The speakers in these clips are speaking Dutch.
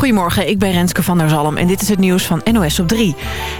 Goedemorgen, ik ben Renske van der Zalm en dit is het nieuws van NOS op 3.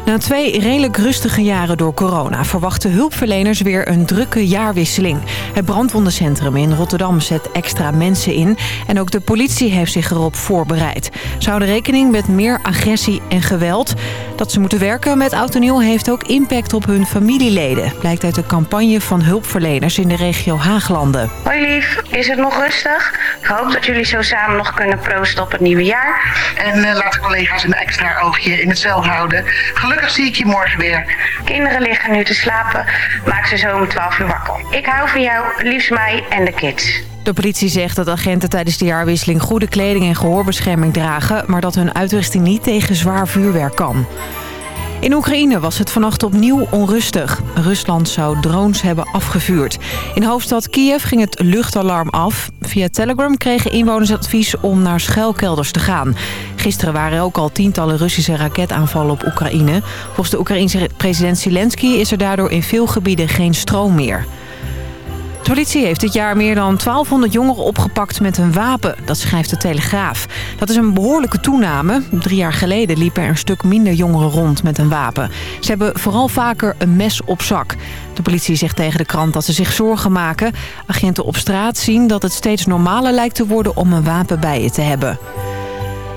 Na twee redelijk rustige jaren door corona... verwachten hulpverleners weer een drukke jaarwisseling. Het brandwondencentrum in Rotterdam zet extra mensen in... en ook de politie heeft zich erop voorbereid. Ze houden rekening met meer agressie en geweld. Dat ze moeten werken met oud nieuw heeft ook impact op hun familieleden... blijkt uit de campagne van hulpverleners in de regio Haaglanden. Hoi lief, is het nog rustig? Ik hoop dat jullie zo samen nog kunnen proosten op het nieuwe jaar. En uh, laat de collega's een extra oogje in het cel houden. Gelukkig zie ik je morgen weer. Kinderen liggen nu te slapen. Maak ze zo om 12 uur wakker. Ik hou van jou, liefst mij en de kids. De politie zegt dat agenten tijdens de jaarwisseling goede kleding en gehoorbescherming dragen... maar dat hun uitrusting niet tegen zwaar vuurwerk kan. In Oekraïne was het vannacht opnieuw onrustig. Rusland zou drones hebben afgevuurd. In hoofdstad Kiev ging het luchtalarm af. Via Telegram kregen inwoners advies om naar schuilkelders te gaan. Gisteren waren er ook al tientallen Russische raketaanvallen op Oekraïne. Volgens de Oekraïense president Zelensky is er daardoor in veel gebieden geen stroom meer. De politie heeft dit jaar meer dan 1200 jongeren opgepakt met een wapen. Dat schrijft de Telegraaf. Dat is een behoorlijke toename. Drie jaar geleden liepen er een stuk minder jongeren rond met een wapen. Ze hebben vooral vaker een mes op zak. De politie zegt tegen de krant dat ze zich zorgen maken. Agenten op straat zien dat het steeds normaler lijkt te worden om een wapen bij je te hebben.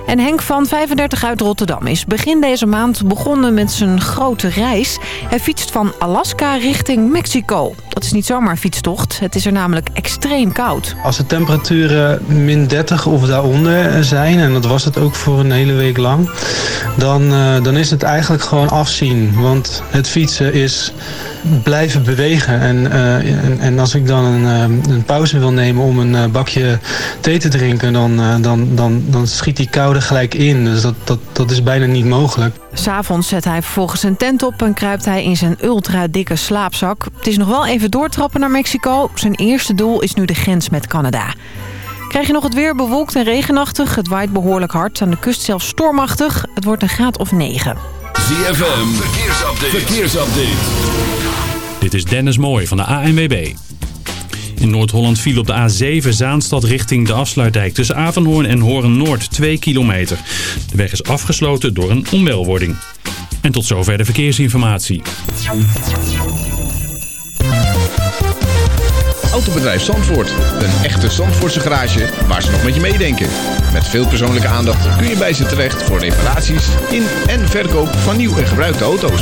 En Henk van 35 uit Rotterdam is begin deze maand begonnen met zijn grote reis. Hij fietst van Alaska richting Mexico. Dat is niet zomaar fietstocht. Het is er namelijk extreem koud. Als de temperaturen min 30 of daaronder zijn... en dat was het ook voor een hele week lang... dan, uh, dan is het eigenlijk gewoon afzien. Want het fietsen is blijven bewegen. En, uh, en, en, als ik dan een, een, pauze wil nemen om een bakje thee te drinken... dan, dan, dan, dan schiet die gelijk in. Dus dat, dat, dat is bijna niet mogelijk. S'avonds zet hij vervolgens zijn tent op en kruipt hij in zijn ultra dikke slaapzak. Het is nog wel even doortrappen naar Mexico. Zijn eerste doel is nu de grens met Canada. Krijg je nog het weer bewolkt en regenachtig. Het waait behoorlijk hard. Aan de kust zelfs stormachtig. Het wordt een graad of 9. ZFM, verkeersupdate. verkeersupdate. Dit is Dennis Mooij van de ANWB. In Noord-Holland viel op de A7 Zaanstad richting de afsluitdijk... tussen Avenhoorn en Horen-Noord 2 kilometer. De weg is afgesloten door een onwelwording. En tot zover de verkeersinformatie. Autobedrijf Zandvoort. Een echte Zandvoortse garage waar ze nog met je meedenken. Met veel persoonlijke aandacht kun je bij ze terecht... voor reparaties in en verkoop van nieuw en gebruikte auto's.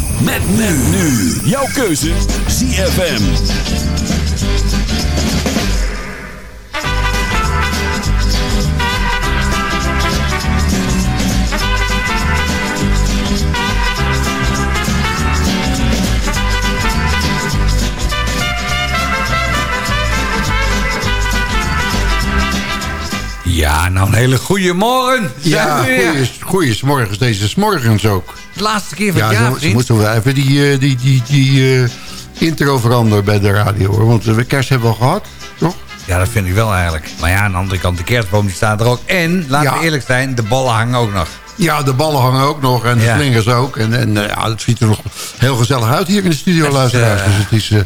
Met men nu. Jouw keuze. ZFM. Ja, nou een hele goede morgen. Ja, goeies, morgens deze smorgens ook. De laatste keer van ja, het jaar, ze, ze moeten wel even die, uh, die, die, die uh, intro veranderen bij de radio. Hoor. Want de kerst hebben we al gehad, toch? Ja, dat vind ik wel eigenlijk. Maar ja, aan de andere kant, de kerstboom die staat er ook. En, laten Ja. we eerlijk zijn, de ballen hangen ook nog. Ja, de ballen hangen ook nog en de Ja. slingers ook. En, en uh, ja, het ziet er nog heel gezellig uit hier in de studio, Het is, luisteraars. eh, dus het is... Uh,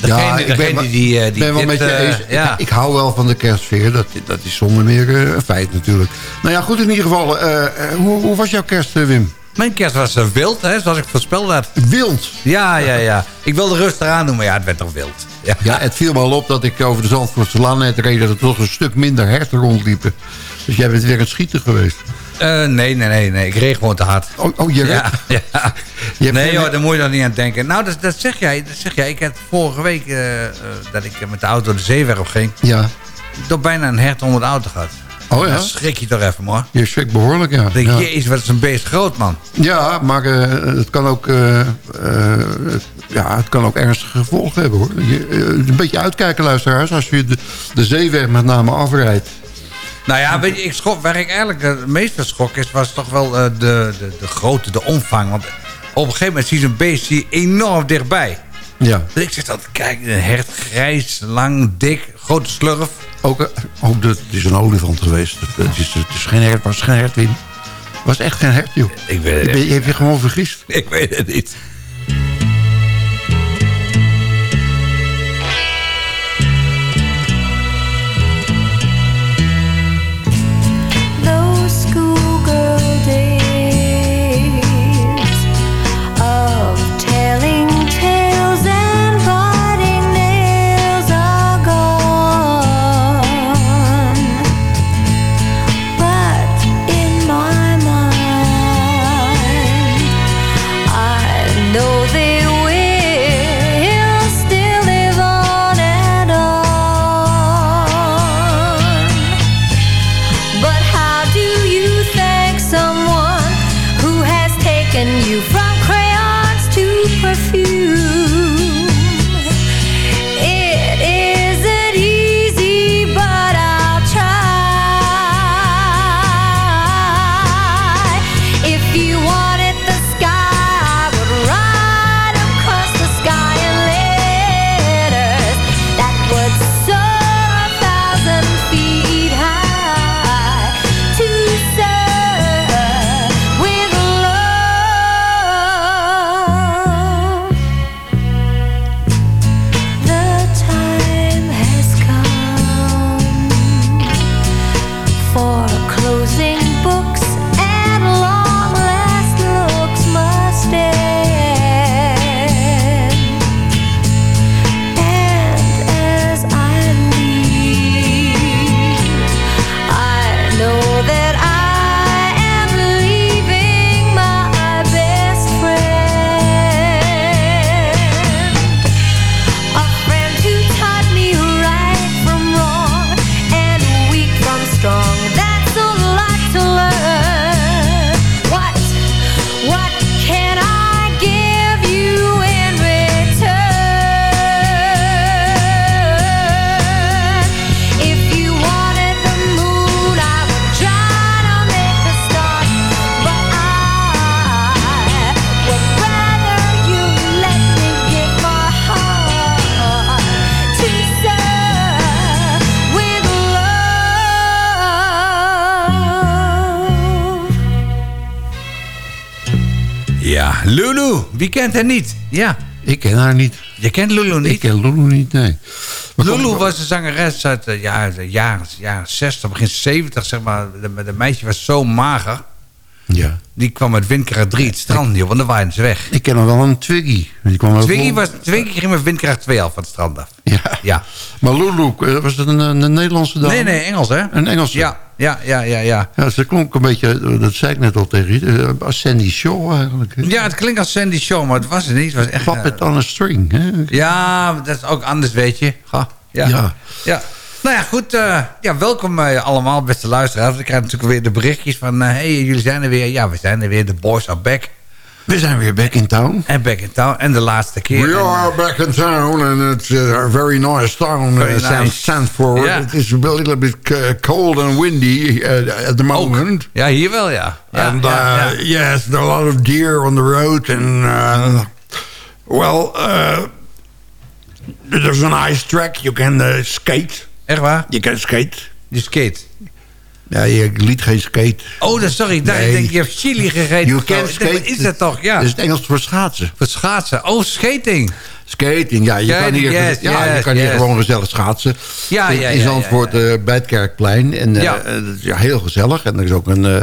degene- ja, ik ben, die, eh, die ben wel dit, met je eh, eens. ja. Ik, ik hou wel van de kerstsfeer. Dat, dat is zonder meer eh, een feit natuurlijk. Nou ja, goed in ieder geval. eh, eh, hoe, hoe was jouw kerst, eh, Wim? Mijn kerst was eh, wild, hè, zoals ik voorspeld had. Wild? Ja, ja, ja. Ik wilde rustig aan doen, maar ja, het werd toch wild. Ja, Ja, het viel me al op dat ik over de Zandvoortse Laan net reed... dat er toch een stuk minder herten rondliepen. Dus jij bent weer aan het schieten geweest. Eh, nee, nee, nee, nee. Ik reed gewoon te hard. Oh, oh je Ja, ja. Je Nee hoor, daar moet je dan niet aan denken. Nou, dat, dat zeg jij. Dat zeg jij. Ik had vorige week eh, dat ik met de auto de zeeweg op ging. Ja. Toch bijna een hert onder de auto gehad. Oh ja? Dan schrik je toch even, hoor. Je schrikt behoorlijk, ja. Denk, ja. jezus, wat is een beest groot, man. Ja, maar eh, het kan ook... eh, eh, ja, het kan ook ernstige gevolgen hebben hoor. Je, een beetje uitkijken luisteraars. Als je de, de zeeweg met name afrijdt. Nou ja, weet je, ik schrok, waar ik eigenlijk het meest van schrok is... was toch wel de, de, de grootte, de omvang. Want op een gegeven moment zie je zo'n beest zie je enorm dichtbij. Ja. Dus ik zit altijd te kijken, een hert, grijs, lang, dik, grote slurf. Ook, eh, ook de, het is een olifant geweest. Het, is, het is geen hert, was geen hert, Wim. Het was echt geen hert, joh. Ik weet het je, ben- je hebt je gewoon vergist. Ik weet het niet. Lulu. Wie kent haar niet? Ja. Ik ken haar niet. Je kent Lulu niet? Ik ken Lulu niet, nee. Maar Lulu was een zangeres uit de jaren, de jaren, jaren 60, begin 70, zeg maar. De, de meisje was zo mager. Ja. Die kwam met windkracht 3 het strand op, want dan waren ze weg. Ik ken nog wel een Twiggy. Die kwam Twiggy, was, Twiggy ging met windkracht 2 af van het strand af. Ja. Ja. Maar Lulu, eh, was het een, een Nederlandse dame? Nee, nee, Engels hè? Een Engelse? Ja, ja, ja, ja, ja. Ja, ze klonk een beetje, eh, dat zei ik net al tegen je, eh, als Sandy Shaw eigenlijk. Ja, het klinkt als Sandy Shaw, maar het was het niet. Het was echt... Puppet eh, on a string. Hè? ja, dat is ook anders, weet je. Ga. Ja. Ja. ja. Nou ja, goed. eh, ja, welkom eh, allemaal, beste luisteraars. Ik krijg natuurlijk weer de berichtjes van... eh, hey, jullie zijn er weer. Ja, we zijn er weer. De boys are back. We zijn weer back in town. En back in town. En de laatste keer. We En, eh, are back in town and it's uh, a very nice town, Very uh, San- nice. Sanford. Ja. It is a little bit cold and windy at the moment. ja, hier wel, ja. ja, and ja, uh, ja. yes, there are a lot of deer on the road and uh, well, uh, there's an ice track. You can uh, skate. Echt waar? Je kan skate. Je skate. Ja, je liet geen skate. Oh, dat, sorry. daar Nee. ik denk, je hebt chili gegeten. You can denk, skate. is dat toch? Ja. Dat is het Engels voor schaatsen. Voor schaatsen. Oh, skating. Skating, ja. Je kan hier, yes, ja, je yes, kan hier gewoon gezellig schaatsen. Ja, in, ja, in Zandvoort ja, eh, bij het Kerkplein. En eh, Ja. heel gezellig. En er is ook een, eh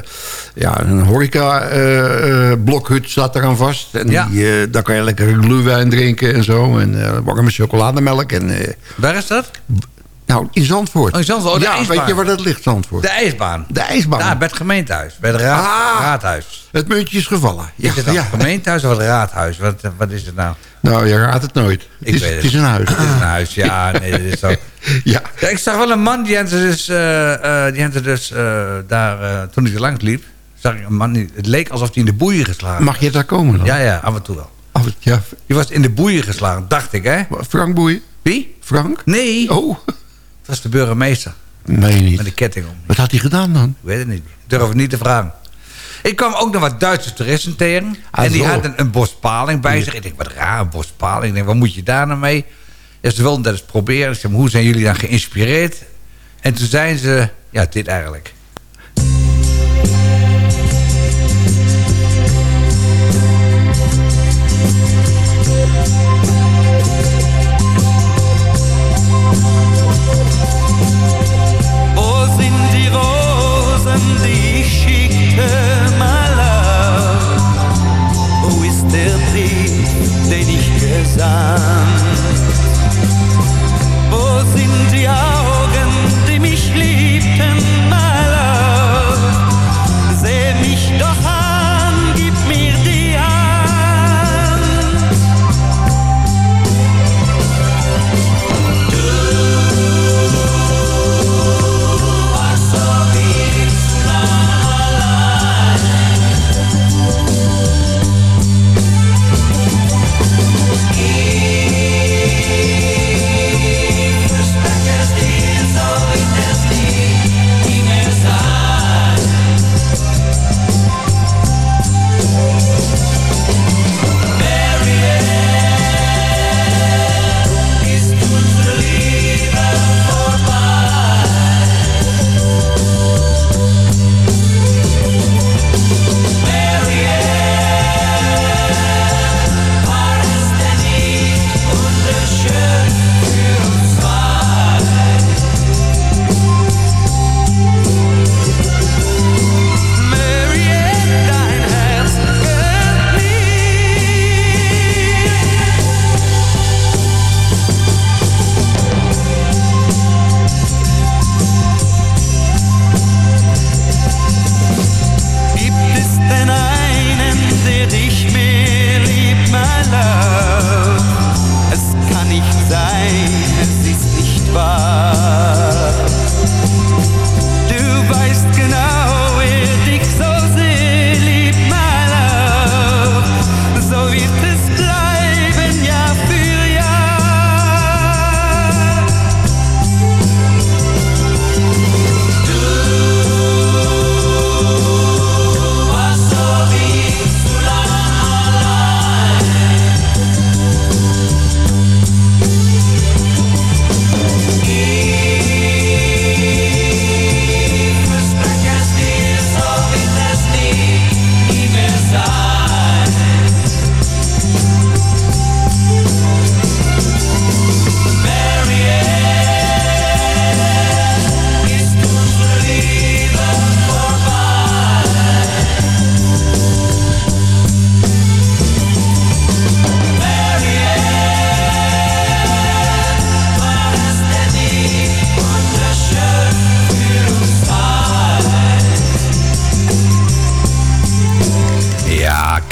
ja, een horeca eh, eh, blokhut staat eraan vast. En Ja. die, daar kan je lekker glühwein drinken en zo. En warme chocolademelk. En, Waar is dat? Nou, in Zandvoort. Oh, in Zandvoort. Oh, de ja, ijsbaan. weet je waar dat ligt, Zandvoort? De ijsbaan. De ijsbaan. Daar, bij het gemeentehuis. Bij het raad, Ah. raadhuis. Het muntje is gevallen. Ja, is het ja. het gemeentehuis of het raadhuis? Wat, wat is het nou? Nou, je raadt het nooit. Het Ik is, weet het is een huis. Het is een huis, ja. Nee, dat is zo. Ja. Ja, ik zag wel een man, die had dus, eh, eh, die had dus eh, daar, eh, toen ik er langs liep, zag ik een man, die, het leek alsof hij in de boeien geslagen Mag je daar komen dan? Ja, ja, af en toe wel. Oh, ja. Die was in de boeien geslagen, dacht ik, hè? Frank Boeien? Wie? Frank? Nee. Oh. Dat was de burgemeester. Nee, niet. Met de ketting om. Wat had hij gedaan dan? Ik weet het niet. Ik durf het niet te vragen. Ik kwam ook nog wat Duitse toeristen tegen. Ah, en die zo. hadden een bospaling bij zich. Ik denk, wat raar, een bospaling. Ik denk, wat moet je daar nou mee? Ja, ze wilden dat eens proberen. Ik hoe zijn jullie dan geïnspireerd? En toen zijn ze, ja, dit eigenlijk. sun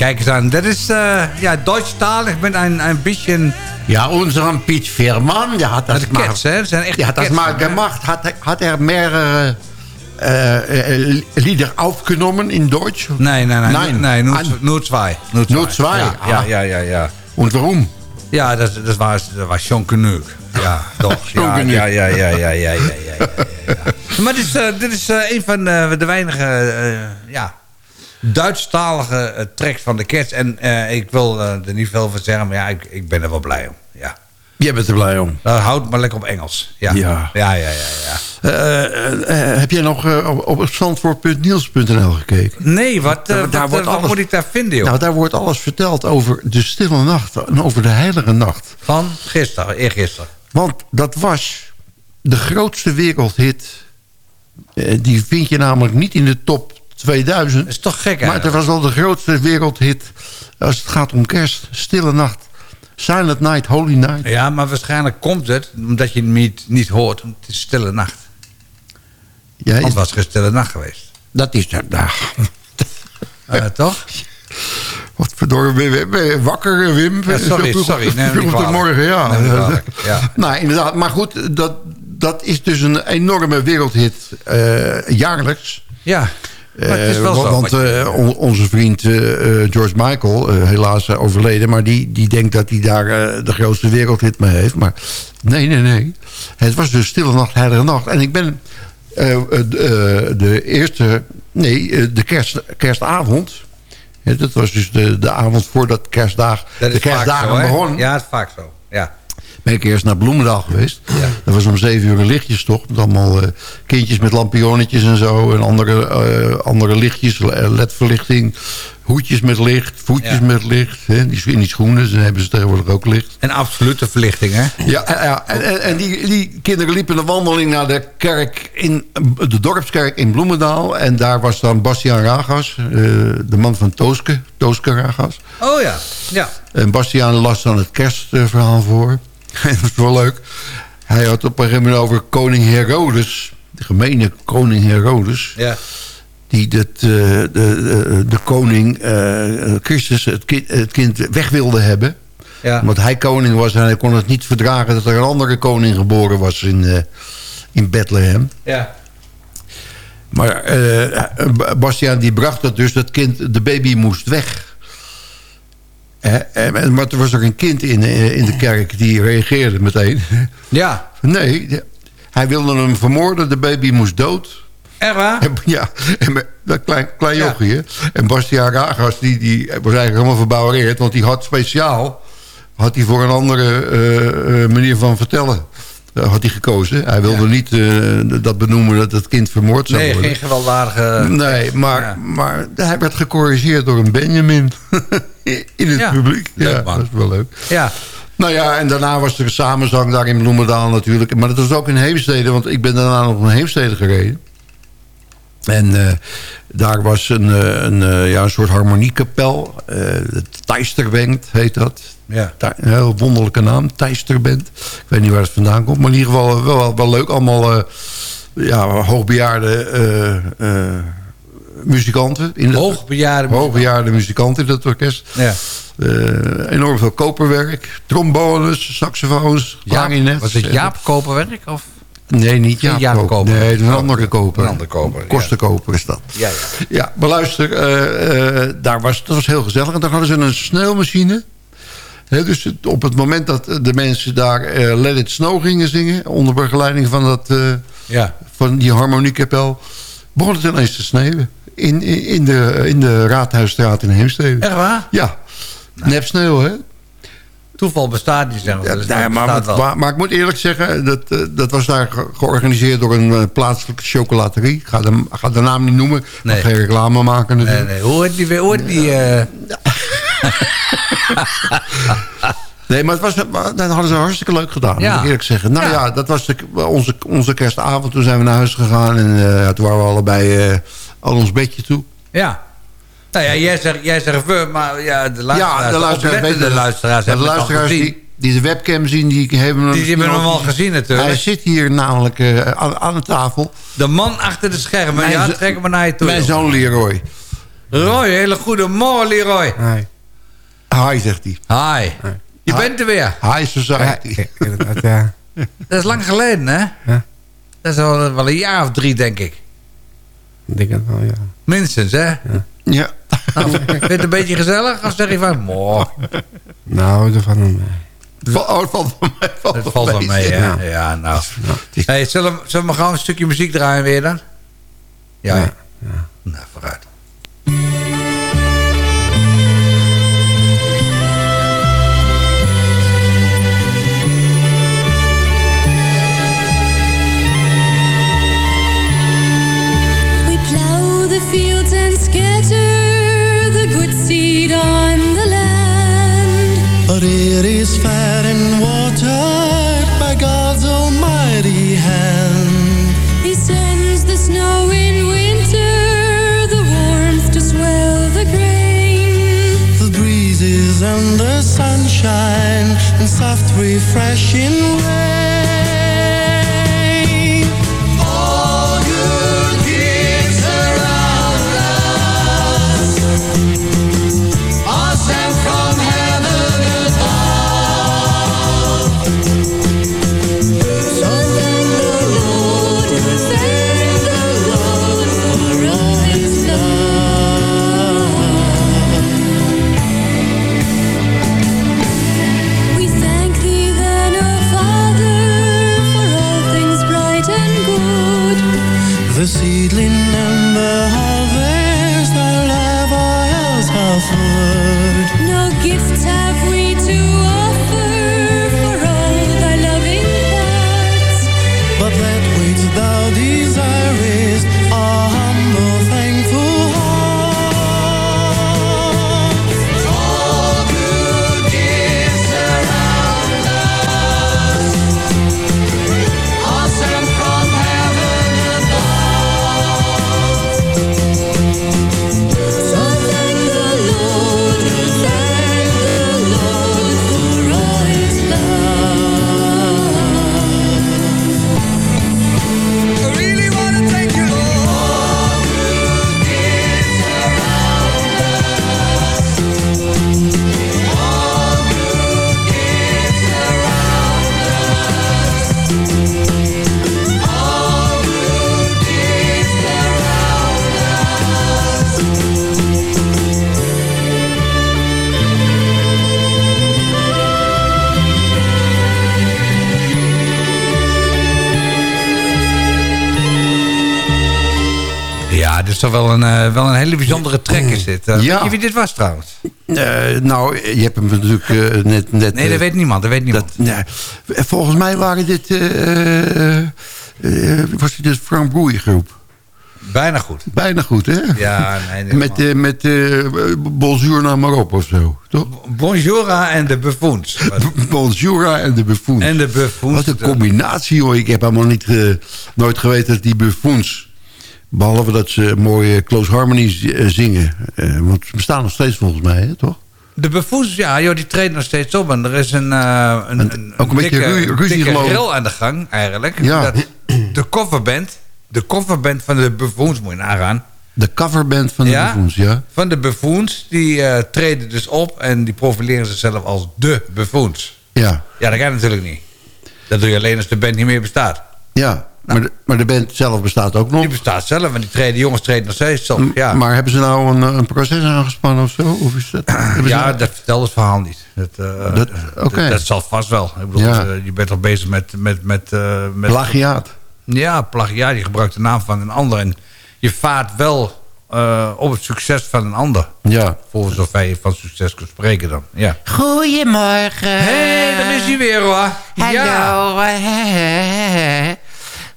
kijk eens aan. Dat is uh, ja, Duitsstalig met een, een beetje... Ja, unser Piet Veerman, der hat das Dat mal, cats, hè? Zijn echt der hat das mal gemacht. Hat, hat er mehrere äh, äh, Lieder aufgenommen in Deutsch? Nee, nee, nee. Nein. nee nur, nur zwei. Nur Nur zwei? Ja, Ah. ja, ja, ja. ja. Und warum? Ja, dat, dat, was, dat was Sean Canuck. Ja, toch. Sean ja, ja, ja, ja, ja, ja, ja, ja, ja, ja. Maar dit is, eh, dit is eh, een van eh, de weinige eh, ja, Duitsstalige eh, tracks van de Cats. En eh, ik wil eh, er niet veel van zeggen, maar ja, ik, ik ben er wel blij om. Ja. Jij bent er blij om. Nou, houd maar lekker op Engels. Ja, Ja. ja, ja, ja. ja. Heb jij nog op, op zandvoort.niels.nl gekeken? Nee, wat, Daar- daar wat, wordt wat alles- moet ik daar vinden, joh? Nou, daar wordt alles verteld over de stille nacht en over de heilige nacht. Van gisteren, eergisteren. Want dat was de grootste wereldhit. Die vind je namelijk niet in de top 2000. Dat is toch gek, Maar het was wel de grootste wereldhit als het gaat om kerst. Stille nacht. Silent Night, Holy Night. Ja, maar waarschijnlijk komt het omdat je hem niet, niet hoort. want Het is stille nacht. Ja, Want het was geen stille nacht geweest. dat is er. Nou, Eh, toch? wat verdorie, ben je- wakker, Wim? Ja, sorry, vroeg- sorry. Nee, vroeg morgen, ja. Nee, niet kwalijk, ja. nou, inderdaad. Maar goed, dat, dat is dus een enorme wereldhit eh, jaarlijks. Ja. Maar het is wel zo, Want wat je- on- onze vriend eh, eh, George Michael, eh, helaas overleden... maar die, die denkt dat hij daar de grootste wereldhit mee heeft. Maar nee, nee, nee. Het was dus Stille Nacht, Heilige Nacht. En ik ben de, eerste... Nee, de kerst, kerstavond... dat was dus de, de avond voordat kerstdag, de kerstdagen zo, hè? begonnen Ja, dat is vaak zo. Ja. Ben ik eerst naar Bloemendaal geweest. Dat was om zeven uur een lichtjestocht. Met allemaal eh, kindjes met lampionnetjes en zo. En andere, eh, andere lichtjes, eh, ledverlichting. Hoedjes met licht, voetjes Ja. met licht. Hè. Die, in die schoenen dan hebben ze tegenwoordig ook licht. En absolute verlichting, hè? Ja, en- ja en, die, die kinderen liepen een wandeling naar de kerk in de dorpskerk in Bloemendaal. En daar was dan Bastiaan Ragas, de man van Tooske, Tooske Ragas. Oh ja, ja. En Bastiaan las dan het kerstverhaal voor. Dat was wel leuk. Hij had op een gegeven moment over koning Herodes. De gemene koning Herodes. Ja. Die dat, eh, de, de, de koning eh, Christus, het kind, het kind weg wilde hebben. Ja. Omdat hij koning was en hij kon het niet verdragen... dat er een andere koning geboren was in, eh, in Bethlehem. Ja. Maar Bastiaan die bracht dat dus, dat kind, de baby moest weg. En, maar er was er een kind in, eh, in de kerk die reageerde meteen. Ja. Nee, hij wilde hem vermoorden, de baby moest dood. En, ja, en met dat klein, klein jochie. En Bastiaan Ragas, die, die was eigenlijk helemaal verbouwereerd... want die had speciaal had hij voor een andere eh, eh, manier van vertellen had hij gekozen. Hij wilde niet eh, dat benoemen dat het kind vermoord zou Nee, worden. geen gewelddadige... Nee, maar, maar hij werd gecorrigeerd door een Benjamin. In het Ja, publiek. leuk, ja, man. dat is wel leuk. Ja. Nou ja, en daarna was er een samenzang daar in Bloemendaal natuurlijk. Maar dat was ook in Heemstede, want ik ben daarna nog naar Heemstede gereden. En eh, daar was een, eh, een, eh, ja, een soort harmoniekapel. het Teisterband heet dat. Ja. Een heel wonderlijke naam, Teisterband. Ik weet niet waar het vandaan komt, maar in ieder geval wel, wel, wel leuk. Allemaal ja, hoogbejaarde muzikanten. In Hoogbejaarde hoogbejaarde muzikanten in dat orkest. Ja. Enorm veel koperwerk. Trombones, saxofoons, klarinet. Was het Jaap Koperwerk? Of? Nee, niet Jaap, Jaap Koper. Koper. Nee, een andere koper. Een andere koper. Kostenkoper is dat. Ja, ja. Ja, maar luister, eh, eh, daar was, dat was heel gezellig. En daar hadden ze een sneeuwmachine. Dus het- op het moment dat de mensen daar eh, Let It Snow gingen zingen... onder begeleiding van, dat, Ja. van die harmoniekapel... begon het ineens te sneeuwen. In, in, in de, in de Raadhuisstraat in Heemstede. Echt waar? Ja, nep sneeuw, hè? Toeval bestaat niet. Ja, Dus nou ja, maar, maar, maar ik moet eerlijk zeggen, dat, eh, dat was daar ge- georganiseerd door een eh, plaatselijke chocolaterie. Ik ga de, ga de naam niet noemen, ik Nee. geen reclame maken Nee, natuurlijk. nee. Hoe heet die... Hoe heet die eh, Nee, maar het was, dat hadden ze hartstikke leuk gedaan, Ja. moet ik eerlijk zeggen. Nou ja, Ja. dat was de, onze, onze kerstavond. Toen zijn we naar huis gegaan en toen waren we allebei al ons bedje toe. ja. Nou ja, jij zegt, jij zegt we, maar ja, de luisteraars, ja, de luisteraars, de luisteraars die, die de webcam zien, die hebben hem Die hebben hem al gezien natuurlijk. Hij zit hier namelijk eh, aan, aan de tafel. De man achter de schermen. Mijn ja, trek hem maar naar je toe. Mijn zoon Leroy. Roy, hele goede morgen, Leroy. Hi. Hi, zegt hij. Hi. Je Hi. bent er weer. High Society. Ja, inderdaad, ja. Dat is lang geleden, hè? Ja. Dat is al wel een jaar of drie, denk ik. Ik denk het wel, ja. Minstens, hè? Ja. Nou, vind je het een beetje gezellig? Of zeg je van, mooi. Nou, ervan een... Val- Oh, het valt van mij. Valt Het wel valt wel mee, hè? Ja. Ja, nou. Hey, zullen, we- zullen we gewoon een stukje muziek draaien weer dan? Ja. Ja, hè? Nou, vooruit. refreshing way. Toch wel een, eh, wel een hele bijzondere track is dit. Eh, Ja. Weet je wie dit was trouwens? Eh, nou, je hebt hem natuurlijk net... net Nee, dat weet niemand. Dat weet niemand. dat, nee. Volgens mij waren dit... was dit de Frank groep? Bijna goed. Bijna goed, hè? Ja, nee, nee, Met, eh, met eh, Bonjour naar Marokko of zo, toch? Bonjoura en de buffoons. Bonjour en de buffoons. En de buffoons. Wat een combinatie, hoor. Ik heb helemaal niet, nooit geweten dat die buffoons... behalve dat ze mooie close harmonies eh, zingen. eh, want ze bestaan nog steeds volgens mij, hè, toch? De buffoons, ja, joh, die treden nog steeds op. En er is een, eh, een, een, ook een beetje dikke, ru- ruzie, geloof aan de gang, eigenlijk. Ja. Dat de coverband, de coverband van de buffoons, moet je nagaan. De coverband van de Ja? buffoons, ja. Van de buffoons, die eh, treden dus op en die profileren zichzelf als de buffoons. Ja, Ja, dat kan natuurlijk niet. Dat doe je alleen als de band niet meer bestaat. ja. Maar, de, maar de band zelf bestaat ook nog. Die bestaat zelf en die, treden, die jongens treden nog steeds op. Ja, Maar hebben ze nou een, een proces aangespannen of zo? Of is dat, ja dat vertelt het verhaal niet. Dat, eh, Dat- oké. dat, dat zal vast wel. Ik bedoel, Ja. eh, je bent al bezig met... met, met, eh, met Plagiaat. Ja, plagiaat. Je gebruikt de naam van een ander. En je vaart wel eh, op het succes van een ander. Ja. Voor zover je van succes kunt spreken dan. Ja. Goedemorgen. Hé, hey, daar is hij weer hoor. Hallo. Ja.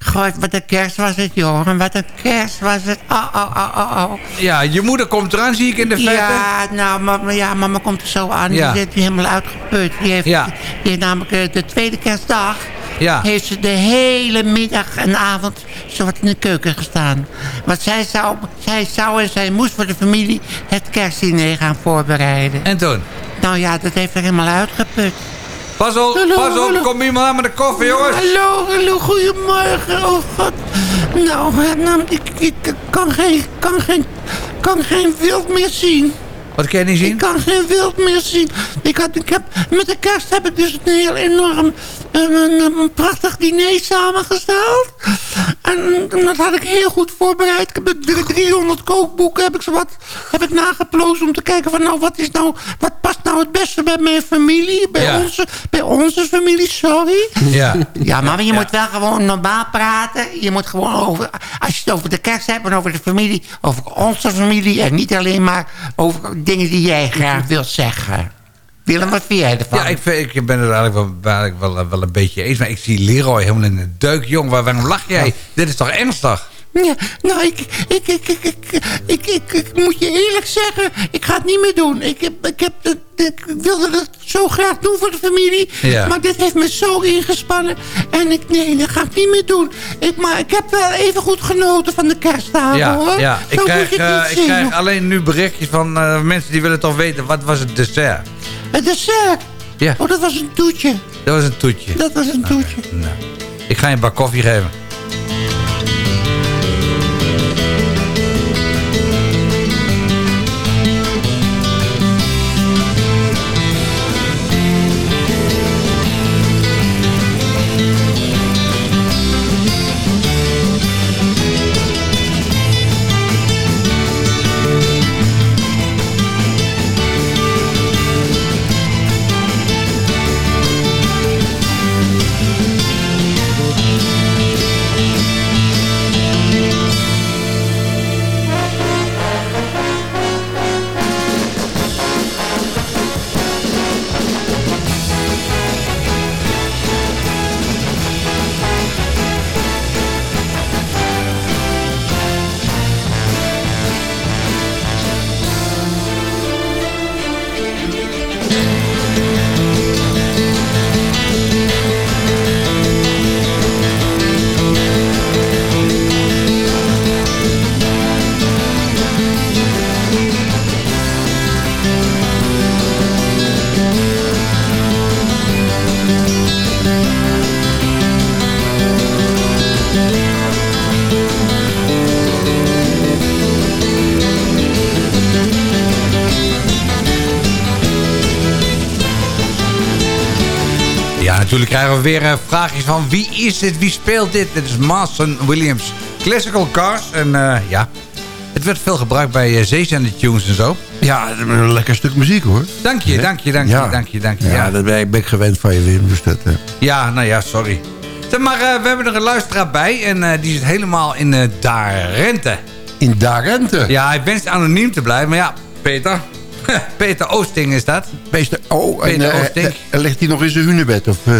God, wat een kerst was het, jongen. Wat een kerst was het. Oh, oh, oh, oh, oh. ja, je moeder komt eraan, zie ik in de verte. Ja, nou, mama, ja, mama komt er zo aan. Ja. Die zit helemaal uitgeput. Die heeft, Ja. die heeft namelijk eh, de tweede kerstdag... Ja. heeft ze de hele middag en avond wat in de keuken gestaan. Want zij zou, zij zou en zij moest voor de familie het kerstdiner gaan voorbereiden. En toen? Nou ja, dat heeft er helemaal uitgeput. Pas op, Hallo, pas op. hallo. Kom iemand aan met de koffie, jongens. Hallo, hallo, goedemorgen. Oh god. Nou, eh, nou ik, ik kan, geen, kan, geen, kan geen wild meer zien. Wat kan je niet zien? Ik kan geen wild meer zien. Ik had, ik heb, met de kerst heb ik dus een heel enorm, een, een, een prachtig diner samengesteld. En dat had ik heel goed voorbereid. Ik heb de 300 kookboeken heb ik zo wat, heb ik nageplozen om te kijken van nou wat is nou, wat past nou het beste bij mijn familie, bij, Ja. onze, bij onze familie, sorry. Ja. Ja, maar je moet wel gewoon normaal praten. Je moet gewoon over, als je het over de kerst hebt en over de familie, over onze familie en niet alleen maar over dingen die jij graag wilt zeggen. Willem, wat vind jij ervan? Ja, ik, vind- ik ben het eigenlijk wel, eigenlijk wel, wel een beetje eens. Maar ik zie Leroy helemaal in de deuk. Jong, waar- waarom lach jij? Dit is toch ernstig? Ja, nou, ik, ik, ik, ik, ik, ik, ik, ik moet je eerlijk zeggen, ik ga het niet meer doen. Ik, heb, ik, heb, ik wilde het zo graag doen voor de familie, Ja. maar dit heeft me zo ingespannen. En ik, nee, dat ga ik niet meer doen. Ik, maar ik heb wel even goed genoten van de kerstdagen, Ja, hoor. ja. Ik, Zo krijg, eh, ik krijg alleen nu berichtjes van eh, mensen die willen toch weten... wat was het dessert? Het dessert. Ja. Oh, dat was een toetje. Dat was een toetje. Dat was een toetje. Nou, ik ga je een bak koffie geven. Weer eh, vraagjes van wie is dit, wie speelt dit? Dit is Mason Williams Classical Cars. En eh, ja, het werd veel gebruikt bij uh, zeezender tunes en zo. Ja, een lekker stuk muziek hoor. Dank je, dank je, dank je, Ja. dank je, dank je. Ja, Ja, dat ben ik, ben ik gewend van je, Wim. Dus dat, eh, ja nou ja, sorry. Zeg maar, eh, we hebben er een luisteraar bij en eh, die zit helemaal in uh, Darente. in Darente. Ja, hij wenst anoniem te blijven, maar ja, Peter. Peter Oosting is dat. Meester, oh, en Peter eh, Oosting. eh, ligt hij nog in zijn hunebed? Of, eh,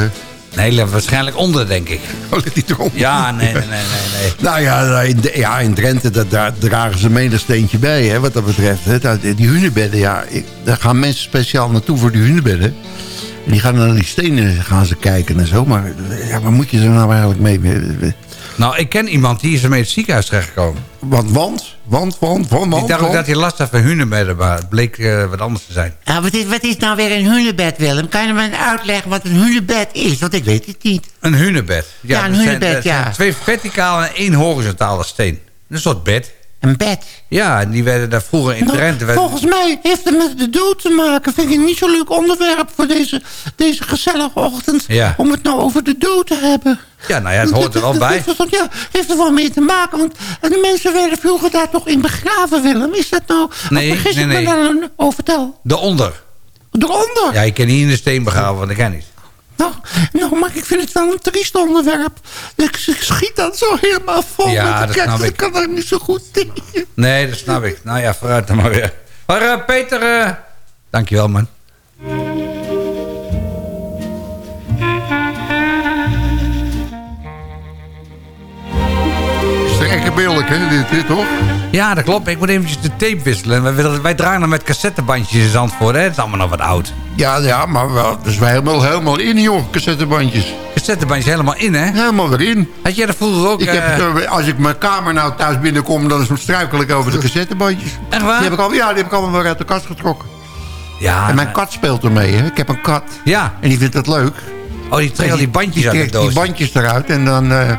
Nee, waarschijnlijk onder, denk ik. oh, ligt hij eronder? Ja, nee, nee, nee, nee. nee. Nou ja, in, ja, in Drenthe dat, daar dragen ze menig steentje bij, hè, wat dat betreft. Hè. Die hunebedden, ja, daar gaan mensen speciaal naartoe voor die hunebedden. En die gaan naar die stenen gaan ze kijken en zo. Maar ja, waar moet je er nou eigenlijk mee? Nou, ik ken iemand die is ermee het ziekenhuis terechtgekomen. Want, want, want, want, want, Ik want, dacht ook dat hij last had van hunebedden, maar het bleek eh, wat anders te zijn. Ah, wat, is, wat is nou weer een hunebed, Willem? Kan je me uitleggen wat een hunebed is? Want ik weet het niet. Een hunebed. Ja, een dat zijn- hunebed, dat zijn ja. Twee verticale en één horizontale steen. Een soort bed. Een bed? Ja, en die werden daar vroeger in Nou, Drenthe... werden- volgens mij heeft het met de dood te maken. Vind ik niet zo leuk onderwerp voor deze, deze gezellige ochtend. Ja. Om het nou over de dood te hebben. Ja, nou ja, het hoort er Dat- bij. Ja, heeft er wel mee te maken. Want de mensen werden vroeger daar toch in begraven, Willem. Is dat nou... Nee, nee, ik me nee. daar nou- Oh, vertel. Daaronder. Eronder? Ja, je kan niet in de steen begraven, want dat kan niet. Nou, nou, maar ik vind het wel een triest onderwerp. Ik, ik schiet dat zo helemaal vol Ja, met dat de kerst. snap ik. Ik kan daar niet zo goed tegen. Nee, dat snap ik. Nou ja, vooruit dan maar weer. Maar eh, Peter, eh dankjewel man. Hè, dit, dit toch? Ja, dat klopt. Ik moet eventjes de tape wisselen. Wij, wij draaien dan met cassettebandjes in Zandvoort. Hè? Het is allemaal nog wat oud. Ja, ja, maar wel, dus wij helemaal, helemaal in, joh, cassettebandjes. Cassettebandjes helemaal in, hè? Helemaal erin. Had jij dat vroeger ook? Ik heb, eh, het, eh, als ik mijn kamer nou thuis binnenkom, dan struikel ik over de cassettebandjes. Echt waar? Die heb ik al, ja, die heb ik allemaal weer uit de kast getrokken. ja, En mijn kat speelt ermee, hè. Ik heb een kat. Ja. En die vindt dat leuk. Oh, die trekt al die bandjes die uit de trekt die bandjes eruit en dan, eh,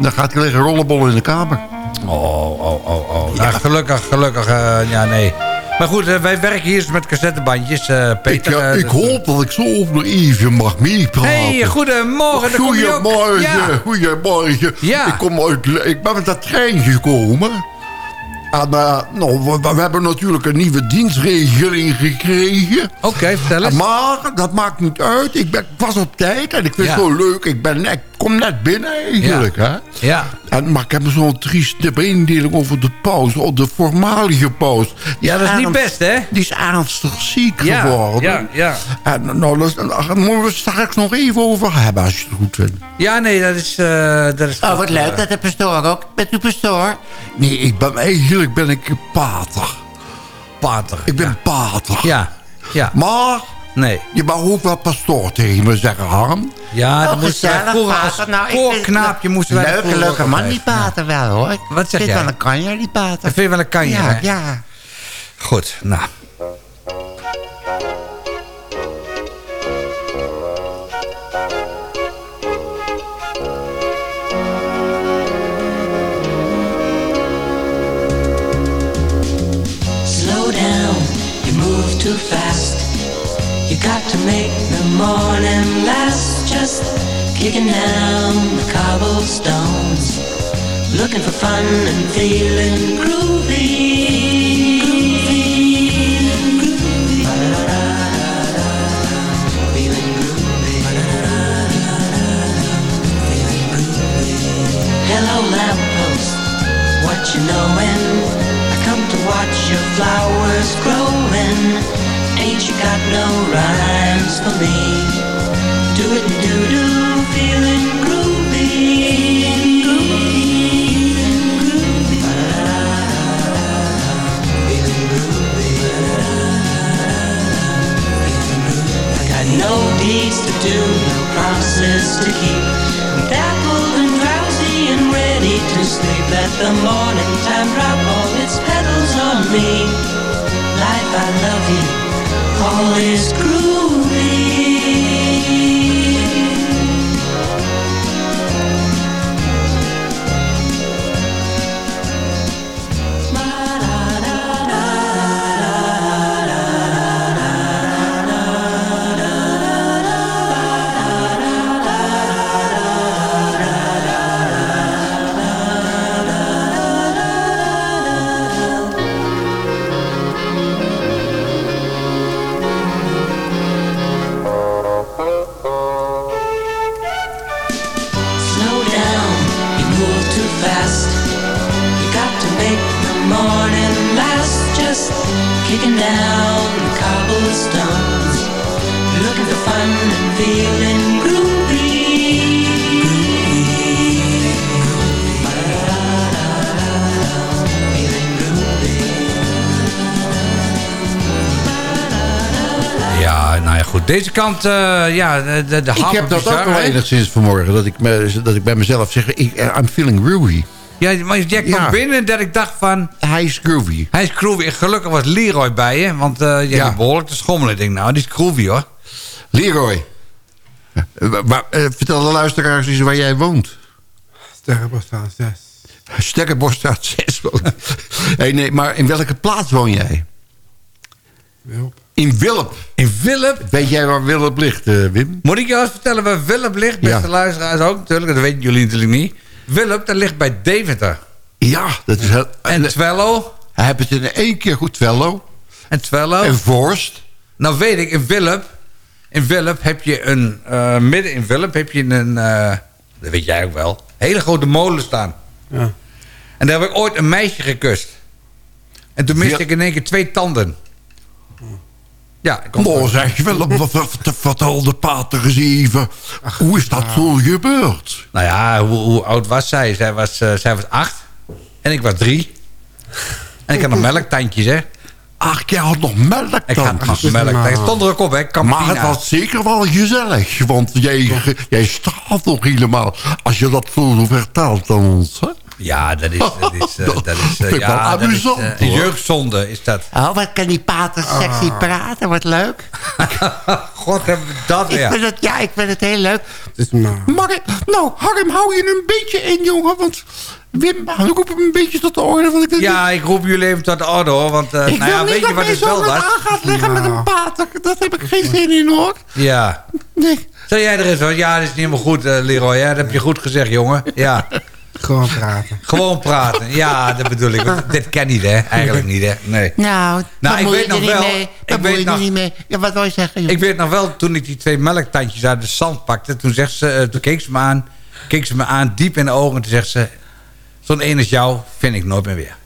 dan gaat hij liggen rollenbollen in de kamer. Oh, oh, oh, oh. Nou, gelukkig, gelukkig. eh, ja, nee. Maar goed, eh, wij werken hier dus met cassettebandjes, eh, Ik, Peter. ja, eh, ik dus- hoop dat ik zo nog even mag meepraten. Hey, goedemorgen. Goedemorgen, Ja. goedemorgen. Ja. Ik, kom uit, ik ben met dat trein gekomen. En, nou, we, we hebben natuurlijk een nieuwe dienstregeling gekregen. Oké, vertel eens. Maar dat maakt niet uit. Ik, ben, ik was op tijd en ik vind Ja. het zo leuk. Ik, ben net, ik kom net binnen eigenlijk. Hè? Ja. En, maar ik heb zo'n trieste mededeling over de paus. Over de voormalige paus. Die Ja, dat is niet best, hè? Die is ernstig ziek Ja, geworden. ja, ja. En nou, daar daar moeten we het straks nog even over hebben als je het goed vindt. Ja, nee, dat is... eh, dat is Oh, wat leuk eh, dat de pastoor ook. Bent u pastoor? Nee, ik ben, eigenlijk ben ik pater. Pater. Ik ben pater. Ja, ja. Maar Nee. je mag ook wel pastoor tegen me zeggen, Harm. Ja, Oh, dan moesten wij gezellig, vroeger als. Nou, ik vind- koorknaapje moesten wij... Leuke, leuke man, die pater wel, hoor. Ik Wat zeg vind jij? wel een kanje, die pater. Dat vind je wel een kanje, Ja, hè? ja. Goed, nou. Slow down, you move too fast. You got to make the morning last. Just kicking down the cobblestones. Looking for fun and feeling groovy. Hello lamppost, what you knowin'? I come to watch your flowers growing. Ain't you got no rhymes for me? Do it do do, feeling groovy. No deeds to do, no promises to keep. I'm dappled and drowsy and ready to sleep. Let the morning time drop all its petals on me. Life, I love you. All is groovy. Deze kant, eh, ja, de, de, Ik heb dat ook wel enigszins vanmorgen. Dat ik, me, dat ik bij mezelf zeg, ik, eh, I'm feeling groovy. Ja, maar jij kwam Ja. binnen dat ik dacht van... Hij is groovy. Hij is groovy. Gelukkig was Leroy bij je, want eh jij Ja. hebt behoorlijk te schommelen. Ik denk, nou, die is groovy hoor. Leroy. Eh, eh, vertel de luisteraars eens waar jij woont. Sterrenbosstraat 6. Stekkerbosstraat 6 woont. hey, nee, maar in welke plaats woon jij? Wilp. In Wilp. In Wilp? Weet jij waar Wilp ligt, eh, Wim? Moet ik jou eens vertellen waar Wilp ligt? Beste Ja. luisteraars ook natuurlijk, dat weten jullie natuurlijk niet. Wilp, dat ligt bij Deventer. Ja, dat is heel... En Twello? Hij heeft het in één keer goed Twello. En Twello? En Vorst. Nou weet ik, in Wilp, in Wilp heb je een, eh, midden in Wilp heb je een, eh, dat weet jij ook wel, hele grote molen staan. Ja. En daar heb ik ooit een meisje gekust. En toen miste Ja. ik in één keer twee tanden. Ja, ik zeg Willem, wat, wat, wat vertel de pater even. Hoe is dat zo gebeurd? Nou ja, hoe, hoe oud was zij? Zij was, eh, zij was acht. En ik was drie. En ik had nog melktandjes, hè? Ach, jij had nog melk Ik had nog melk. Ik stond er ook op, hè? Campina. Maar het was zeker wel gezellig. Want jij, jij straalt nog helemaal. Als je dat zo vertelt aan ons. Hè? Ja, dat is, dat is, eh, dat is, eh, ik ja, dat is amusant, eh, een hoor. jeugdzonde, is dat. Oh, wat kan die pater sexy Ah. praten, wat leuk. God, hebben we dat Ik weer. vind het, ja, ik vind het heel leuk. Het is maar... Maar, nou, Harm, hou je een beetje in, jongen. Want Wim, roep hem een beetje tot de orde. Want ik Ja, ik roep jullie even tot de orde, hoor. Want, eh, Ik nou ja, wil weet niet je dat wat het wel zo was? aan gaat liggen met Nou. een pater. Dat heb ik geen zin in, hoor. Ja. Nee. Zeg jij er eens, hoor. Ja, dat is niet helemaal goed, eh, Leroy. Hè? Dat heb je goed gezegd, jongen. Ja. Gewoon praten. Gewoon praten. Ja, dat bedoel ik. Want Dit ken niet, hè? Eigenlijk niet, hè? Nee. Nou, Nou, ik moet weet je nog niet wel- mee. ik weet je nog- niet mee. Ja, wat wil je zeggen? joh? Ik weet nog wel, toen ik die twee melktandjes uit de zand pakte... toen, zegt ze, eh, toen keek, ze me aan, keek ze me aan, diep in de ogen... en toen zegt ze... zo'n een als jou vind ik nooit meer weer.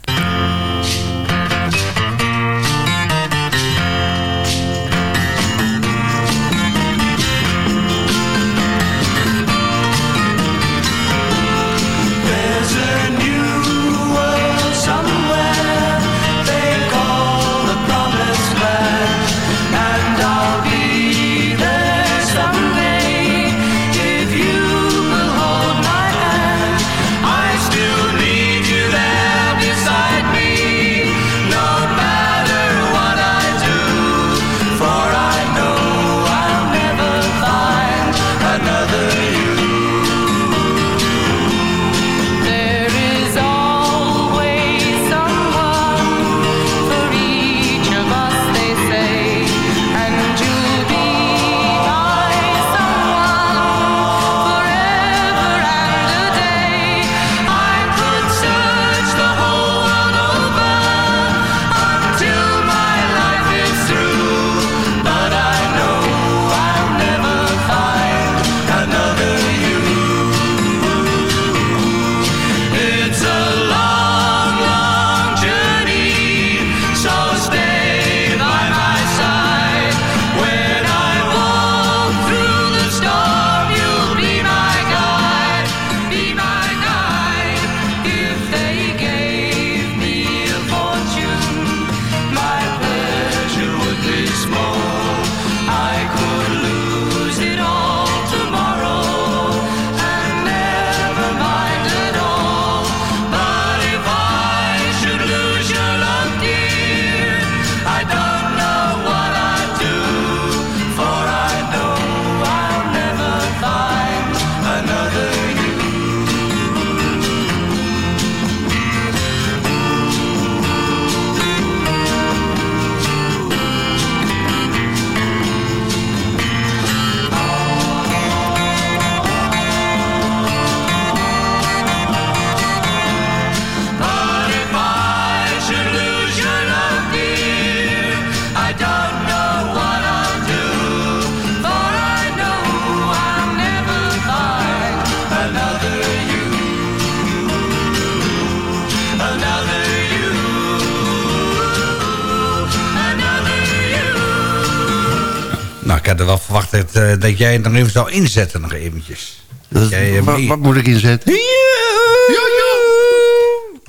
Dat, eh, dat jij het nog even zou inzetten nog eventjes. Dat- Jij, eh, wat, mee- wat moet ik inzetten?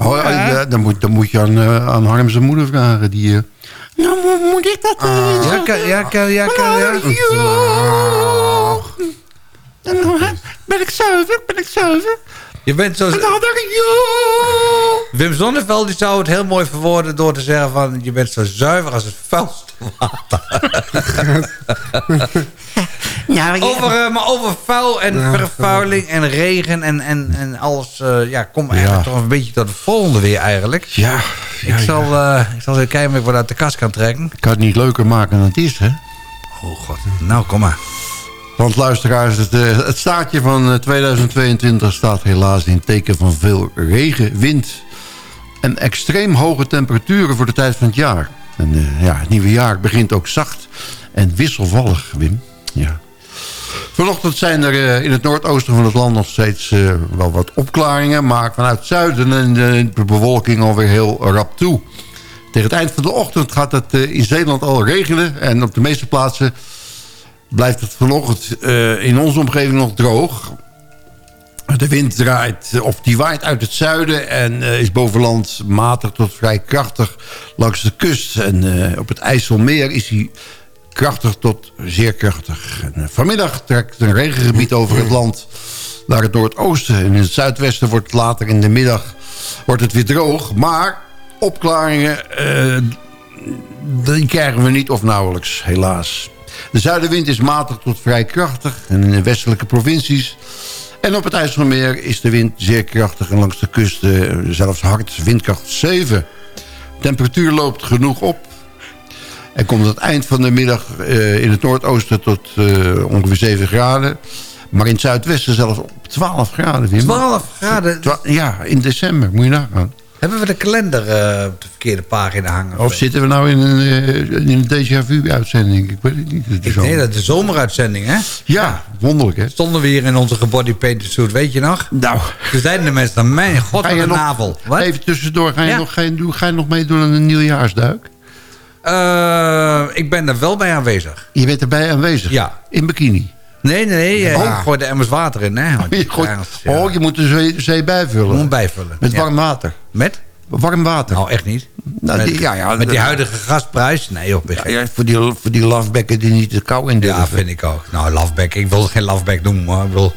Oh, ja, ja, dan, moet, dan moet je aan, eh, aan Harm zijn moeder vragen. Die, eh, Nou, mo- moet ik dat... eh, Ja, kan, ja, kan, ja, kan, ja. Dan hè, ben ik zuiver, ben ik zuiver. Je bent zo... Dan! Wim Zonneveld die zou het heel mooi verwoorden door te zeggen van... je bent zo zuiver als het vuilste water. Ja, maar- over, eh, maar over vuil en Ja, vervuiling en regen en, en, en alles... eh, ja, kom eigenlijk Ja. toch een beetje tot het volgende weer eigenlijk. ja, ja, ik, ja. zal, eh, ik zal even kijken of ik wat uit de kast kan trekken. Ik kan het niet leuker maken dan het is, hè? Oh god, nou kom maar. Want luisteraars, het, het staartje van eh, 2022 staat helaas in het teken van veel regen, wind... en extreem hoge temperaturen voor de tijd van het jaar. En eh, ja, het nieuwe jaar begint ook zacht en wisselvallig, Wim. Ja. Vanochtend zijn er eh, in het noordoosten van het land nog steeds eh, wel wat opklaringen... maar vanuit het zuiden en de, de bewolking alweer heel rap toe. Tegen het eind van de ochtend gaat het eh, in Zeeland al regenen... en op de meeste plaatsen blijft het vanochtend eh, in onze omgeving nog droog. De wind draait, eh, of die waait uit het zuiden en eh, is boven land matig tot vrij krachtig langs de kust. En eh, op het IJsselmeer is hij krachtig tot zeer krachtig. Eh, vanmiddag trekt een regengebied over het land naar het noordoosten. En in het zuidwesten wordt later in de middag wordt het weer droog. Maar opklaringen, eh, die krijgen we niet of nauwelijks, helaas. De zuidenwind is matig tot vrij krachtig en in de westelijke provincies. En op het IJsselmeer is de wind zeer krachtig en langs de kust eh, zelfs hard, windkracht 7. Temperatuur loopt genoeg op. En komt het eind van de middag eh, in het noordoosten tot eh, ongeveer 7 graden. Maar in het zuidwesten zelfs op 12 graden. Wim. 12 graden? Twa- ja, in december, moet je nagaan. Hebben we de kalender eh, op de verkeerde pagina hangen? Of zitten we nou in een, in een déjà vu-uitzending? Ik weet het niet. Het nee, dat is de zomeruitzending, hè? Ja, wonderlijk, hè? Stonden we hier in onze gebodypainted suit, weet je nog? Nou. Toen zeiden de mensen dan, mijn god, wat een navel. Even tussendoor, ga je, Ja. nog, ga, je, ga je nog meedoen aan een nieuwjaarsduik? Eh, ik ben er wel bij aanwezig. Je bent erbij aanwezig? Ja. In bikini? Nee, nee, nee. Oh. Gooi de emmers water in, hè? Want Je gooit- ja. Oh, je moet de zee, zee bijvullen. Moet bijvullen. Met warm water. Met? Warm water. Nou, echt niet. Nou, met, die- ja, ja, met die huidige gasprijs? Nee, joh. Ja, ja, voor die, voor die lafbekken die niet de kou in durven. Ja, vind ik ook. Nou, loveback. Ik wil geen loveback noemen, maar ik bedoel...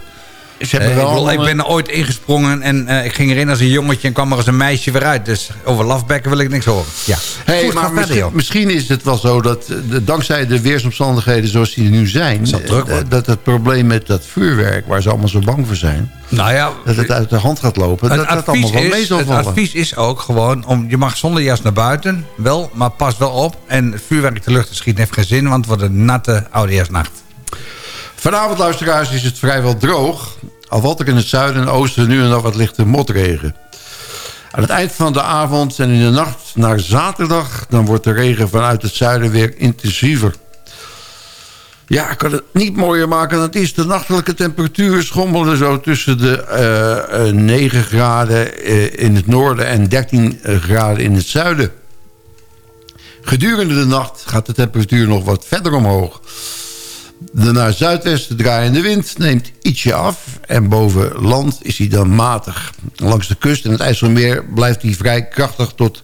Ze hebben wel ik, bedoel, ik ben er ooit ingesprongen en eh, ik ging erin als een jongetje en kwam er als een meisje weer uit. Dus over lovebacken wil ik niks horen. Ja. Hey, Goed, maar misschien, is het wel zo dat eh, de- dankzij de weersomstandigheden zoals die er nu zijn... druk eh, dat het probleem met dat vuurwerk, waar ze allemaal zo bang voor zijn... Nou ja, dat het uit de hand gaat lopen, het dat dat allemaal wel mee is, zal het vallen. advies is ook gewoon, om, je mag zonder jas naar buiten, wel, maar pas wel op. En vuurwerk de lucht te schieten heeft geen zin, want het wordt een natte oudejaarsnacht. Vanavond, luisteraars, is het vrijwel droog. Al valt er in het zuiden en oosten nu en dan wat lichte motregen. Aan het eind van de avond en in de nacht naar zaterdag... dan wordt de regen vanuit het zuiden weer intensiever. Ja, ik kan het niet mooier maken dan het is. De nachtelijke temperatuur schommelde zo tussen de eh, eh, 9 graden eh, in het noorden... en 13 graden in het zuiden. Gedurende de nacht gaat de temperatuur nog wat verder omhoog. De naar zuidwesten draaiende wind neemt ietsje af... en boven land is hij dan matig. Langs de kust en het IJsselmeer blijft hij vrij krachtig tot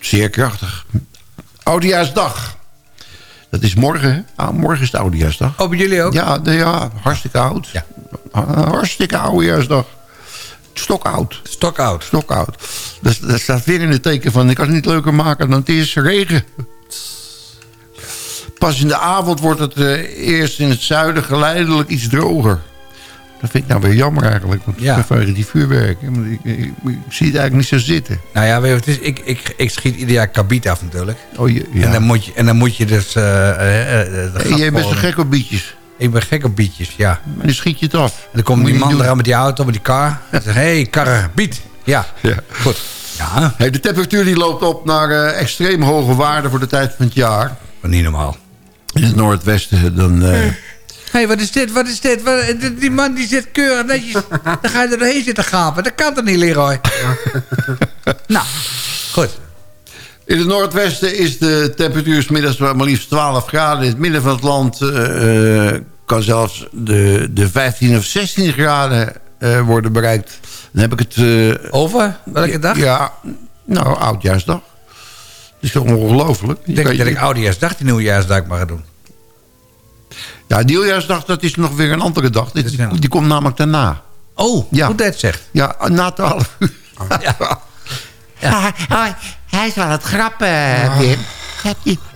zeer krachtig. Oudejaarsdag. Dat is morgen, hè? Ah, morgen is het Oudejaarsdag. Oh, bij jullie ook? Ja, nee, ja hartstikke oud. Ja. Ah, hartstikke Oudejaarsdag. Stokoud. Stokoud. Stokoud. Dus dat staat weer in het teken van... ik kan het niet leuker maken dan het is regen. Pas in de avond wordt het eh, eerst in het zuiden geleidelijk iets droger. Dat vind ik nou weer jammer eigenlijk. Want Ja. vanwege die vuurwerk. Ik, ik, ik, ik zie het eigenlijk niet zo zitten. Nou ja, weet je het is? Ik, ik, ik schiet ieder jaar kabiet af natuurlijk. Oh, je, ja. En, dan moet je, en dan moet je dus... Hey, jij bent zo gek op bietjes. Ik ben gek op bietjes, ja. Maar dan schiet je het af. En dan komt die man eraan met die auto, met die kar. En zegt, hé, hey, karre, biet. Ja, Ja. goed. Ja, Hey, de temperatuur die loopt op naar eh, extreem hoge waarden voor de tijd van het jaar. maar niet normaal. In het noordwesten dan... Hé, hey, wat is dit, wat is dit? Wat- die- man die zit keurig netjes. Dan ga je er doorheen zitten gapen. Dat kan toch niet, Leroy? nou, goed. In het noordwesten is de temperatuur 's middags maar liefst 12 graden. In het midden van het land eh, eh, kan zelfs de, de 15 of 16 graden worden bereikt. Dan heb ik het... Over? Welke dag? Ja, nou, oudjaarsdag. Dat is toch ongelooflijk? Ik denk dat ik oudejaarsdag die nieuwjaarsdag mag gaan doen. Ja, nieuwjaarsdag, dat is nog weer een andere dag. Die, die, die komt namelijk daarna. Oh, ja. hoe dat zegt. Ja, na 12 uur. Ah, ah, hij is wel het grappen. Wim.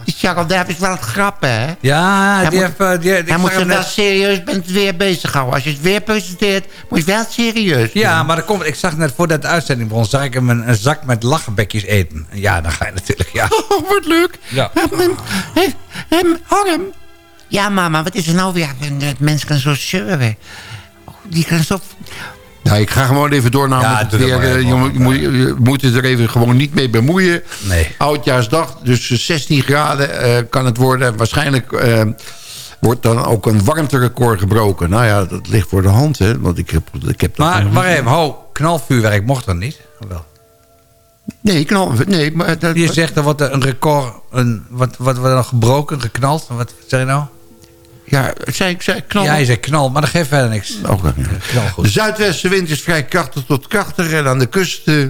Je- Die Charles Duif is wel het grappen, hè? Ja, Hij die moet- heeft... eh, die, Hij moet hem wel serieus met het weer bezighouden. Als je het weer presenteert, moet je wel serieus Ja, doen. maar dat komt, ik zag net voordat de uitzending begon... zag ik hem een, een zak met lachenbekjes eten. Ja, dan ga je natuurlijk... Ja. Oh, wat leuk. Ja. Hé, hem, Harm. Ja, mama, wat is er nou weer? Het mens kan zo zeuren. Oh, die kan zo... Ja, ik ga gewoon even door naar Ja, het weer. Eh, je, moet- je moet, je moet het er even gewoon niet mee bemoeien. Nee. Oudjaarsdag, dus 16 graden eh, kan het worden. Waarschijnlijk eh, wordt dan ook een warmterecord gebroken. Nou ja, dat ligt voor de hand, hè. Want ik heb, ik heb dat Maar nog waar niet- even, ho, knalvuurwerk mocht dan niet? Wel? Nee, knal, nee, maar... Dat, Je zegt er wordt een record, een, wat, wat wordt er nog gebroken, geknald? Wat zeg je nou? Ja, zei ik zei knal. Ja, je zegt knal, maar dat geeft verder niks. Oké. Knal De goed. zuidwestenwind is vrij krachtig tot krachtig. En aan de kust eh,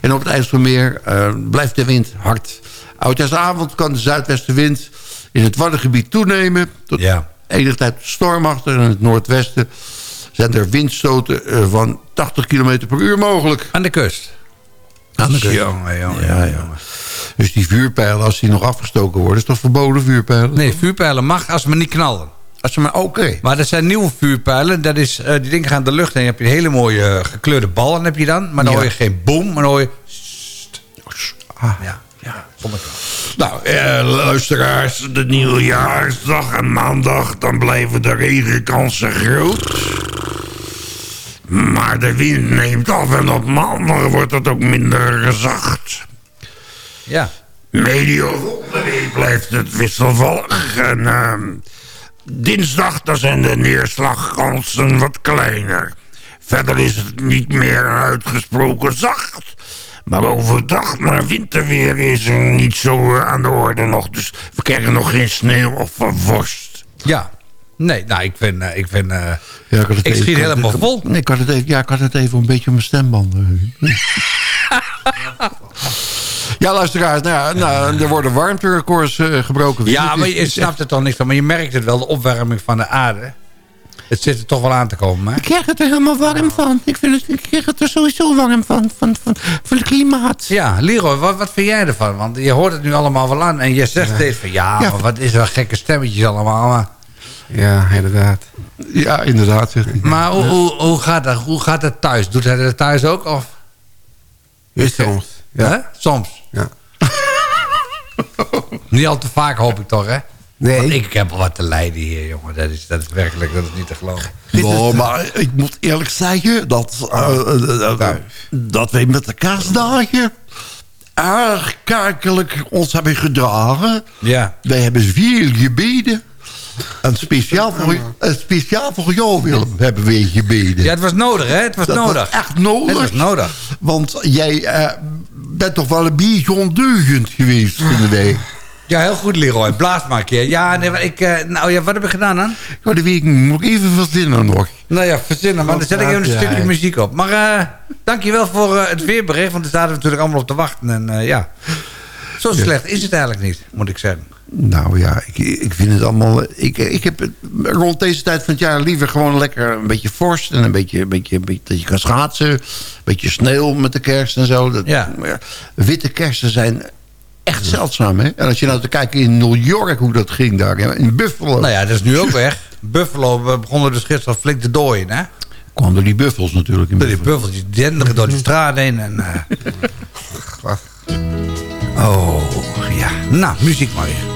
en op het IJsselmeer eh, blijft de wind hard. Oudjaarsavond kan de zuidwestenwind in het Waddengebied toenemen. Tot Ja. enige tijd stormachtig. En in het noordwesten zijn er windstoten eh, van 80 km per uur mogelijk. Aan de kust. Aan de kust. Jongen, jongen, Ja. Dus die vuurpijlen, als die nog afgestoken worden... is toch verboden vuurpijlen? Nee, vuurpijlen mag als ze maar niet knallen. Als ze maar, oké. Maar dat zijn nieuwe vuurpijlen. Dat is, eh, die dingen gaan de lucht in. Je hebt een hele mooie eh, gekleurde ballen heb je dan. Maar dan Ja. hoor je geen boom, maar dan hoor je... Ah. Ja, ja. Nou, eh, luisteraars, de nieuwjaarsdag en maandag... dan blijven de regenkansen groot. Maar de wind neemt af en op maandag wordt het ook minder zacht. Ja. Medio volgende week blijft het wisselvallig. En ehm, dinsdag dan zijn de neerslagkansen wat kleiner. Verder is het niet meer uitgesproken zacht. Maar overdag naar winterweer is er niet zo aan de orde nog. Dus we krijgen nog geen sneeuw of vorst. Ja. Nee, nou, ik vind... eh, ik, vind eh, Ja, ik, had het ik even- schiet helemaal ik- vol. Nee, ik had het even, ja, ik had het even een beetje op mijn stembanden. ja, luisteraars, nou, ja, nou, er worden warmterecords eh, gebroken. Ja, Het maar je het snapt er toch niks van. Maar je merkt het wel, de opwarming van de aarde. Het zit er toch wel aan te komen, hè? Ik krijg het er helemaal warm van. Ik, vind het, ik krijg het er sowieso warm van, van, van, van het klimaat. Ja, Leroy, wat, wat vind jij ervan? Want je hoort het nu allemaal wel aan. En je zegt steeds van... Ja, Ja. maar wat is er gekke stemmetjes allemaal. Maar, Ja, inderdaad. Ja, inderdaad, zegt hij. maar hoe, hoe, hoe, gaat dat, hoe gaat het thuis? Doet hij dat thuis ook? Of? Is soms. Ja. Hè? Soms. Ja. Niet al te vaak hoop ik toch, hè? Nee. Want ik heb wel wat te lijden hier, jongen. Dat is, dat is werkelijk dat is niet te geloven. Nou, maar ik moet eerlijk zeggen dat, eh, eh, eh, dat wij met de kerstdagen erg kerkelijk ons hebben gedragen. Ja. Wij hebben veel gebeden. En speciaal voor, en speciaal voor jou, Willem, hebben wij gebeden. Ja, het was nodig, hè? Het was dat nodig. was echt nodig. Het was nodig. Want jij eh, bent toch wel een beetje ondeugend geweest, vinden wij. Ja, heel goed, Leroy. Blaas maar een keer. Ja, nee, ik... eh, nou ja, wat heb ik gedaan dan? Ja, de week moet ik even verzinnen nog. Nou ja, verzinnen, maar dan zet ik even een stukje muziek op. Maar eh dankjewel voor eh, het weerbericht, want daar zaten we natuurlijk allemaal op te wachten. En eh, ja, zo slecht is het eigenlijk niet, moet ik zeggen. Nou ja, ik, ik vind het allemaal... Ik, ik heb rond deze tijd van het jaar liever gewoon lekker een beetje vorst... en een beetje, een beetje, een beetje dat je kan schaatsen. Een beetje sneeuw met de kerst en zo. Dat, Ja. witte kersten zijn echt zeldzaam, hè? En als je nou te kijken in New York hoe dat ging daar, in Buffalo... Nou ja, dat is nu ook weg. Buffalo we begonnen dus gisteren flink te dooien, hè? kwamen er die buffels natuurlijk in Door die Buffalo. buffeltjes denderen door die straat heen. En, eh, Oh, ja. Nou, muziek maar weer.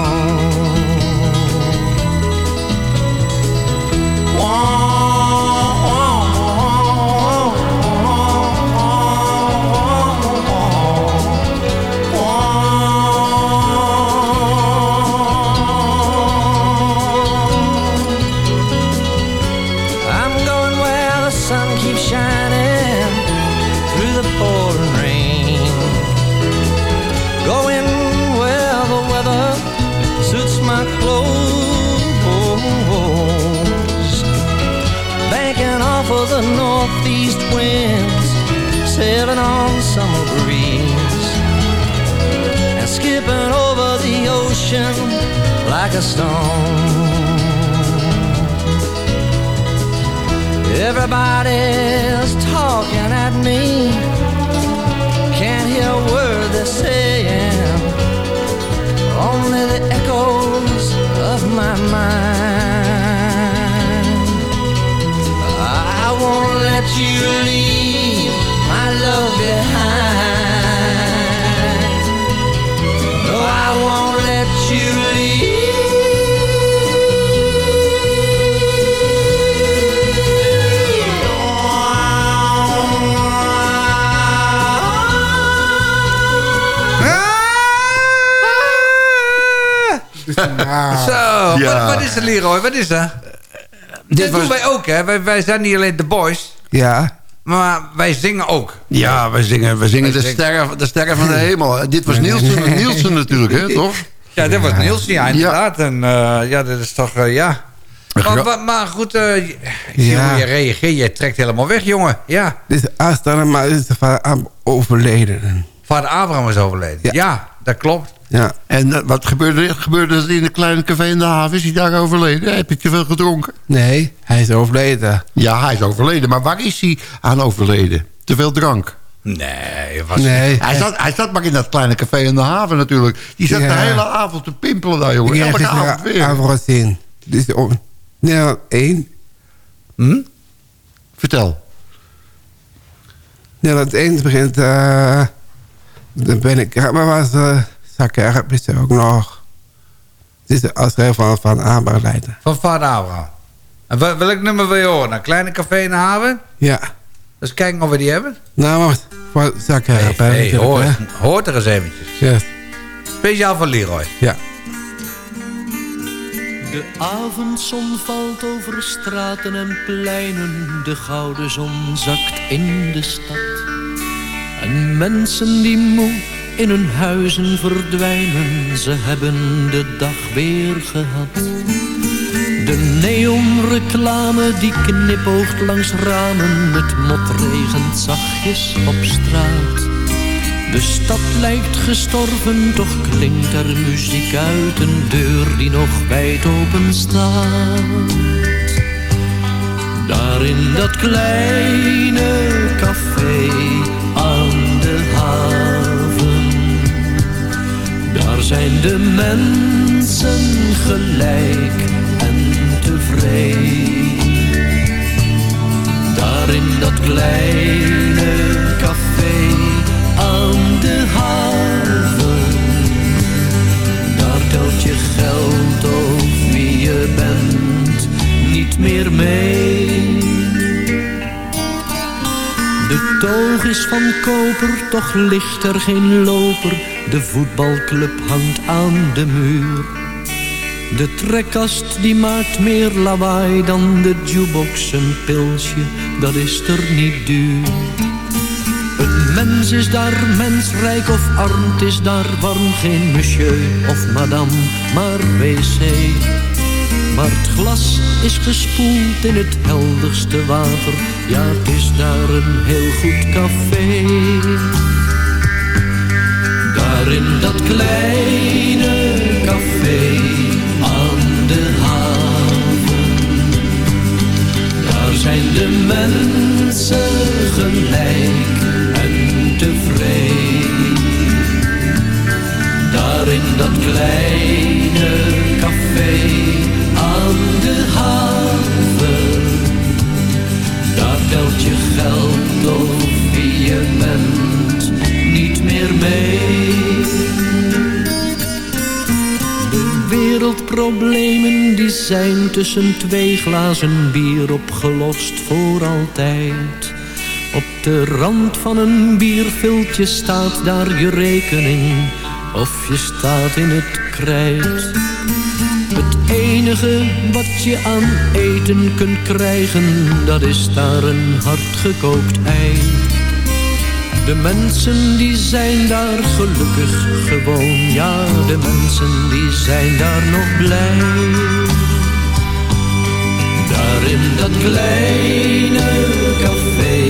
Hè? Wij, wij zijn niet alleen de boys, Ja. maar wij zingen ook. Ja, wij zingen, wij zingen de, Wij sterren, de sterren van de hemel. Dit was Nielsen, Nielsen natuurlijk, hè, toch? Ja, dat was Nielsen, ja, inderdaad. En eh, ja, dat is toch, eh, ja. Maar, maar, maar goed, eh, Ja. hoe je reageert. Je trekt helemaal weg, jongen. Ja, Dit is Astana, maar dit is de vader aan- overleden. vader Abraham is overleden. Ja, Ja. dat klopt. Ja. En eh, wat gebeurde, er? gebeurde er in de kleine café in de haven? Is hij daar overleden? Heb je te veel gedronken? Nee, hij is overleden. Ja, hij is overleden. Maar waar is hij aan overleden? Te veel drank. Nee, was Nee. Hij zat, hij zat maar in dat kleine café in de haven natuurlijk. Die zat Ja. de hele avond te pimpelen daar, jongen. Ik heb Elke het avond weer. avond. Dit is om... Nee, één. Hm? Vertel. Nederland 1 begint... eh dan ben ik... Maar was... Uh, Zakker is er ook nog. Dit is de afschrijf van, van Aberleiden. Van vader Abraham. En wel- welk nummer wil je horen? Een kleine café in de haven? Ja. Dus kijken of we die hebben. Nou, wacht. Voor Zakker. Hey, hey, hoor, hoort er eens eventjes. Ja. Speciaal voor Leroy. Ja. De avondzon valt over straten en pleinen, de gouden zon zakt in de stad. En mensen die moe in hun huizen verdwijnen, ze hebben de dag weer gehad. De neonreclame die knipoogt langs ramen, het mot regent zachtjes op straat. De stad lijkt gestorven, toch klinkt er muziek uit een deur die nog wijd open staat. Daar in dat kleine café aan de haven, daar zijn de mensen gelijk en tevreden. Daar in dat kleine café aan de haven. Daar telt je geld of wie je bent niet meer mee. De toog is van koper, toch ligt er geen loper. De voetbalclub hangt aan de muur. De trekkast die maakt meer lawaai dan de jukebox. Een pilsje, dat is er niet duur. Een mens is daar mensrijk of arm, het is daar warm. Geen monsieur of madame, maar wc. Maar het glas is gespoeld in het helderste water. Ja, het is daar een heel goed café. Daar in dat kleine café aan de haven. Daar zijn de mensen gelijk en tevreden. Daar in dat kleine café aan de haven. Daar telt je geld of wie je bent niet meer mee. Wereldproblemen die zijn tussen twee glazen bier opgelost voor altijd. Op de rand van een bierviltje staat daar je rekening of je staat in het krijt. Het enige wat je aan eten kunt krijgen, dat is daar een hardgekookt ei. De mensen die zijn daar gelukkig gewoon, ja, de mensen die zijn daar nog blij. Daar in dat kleine café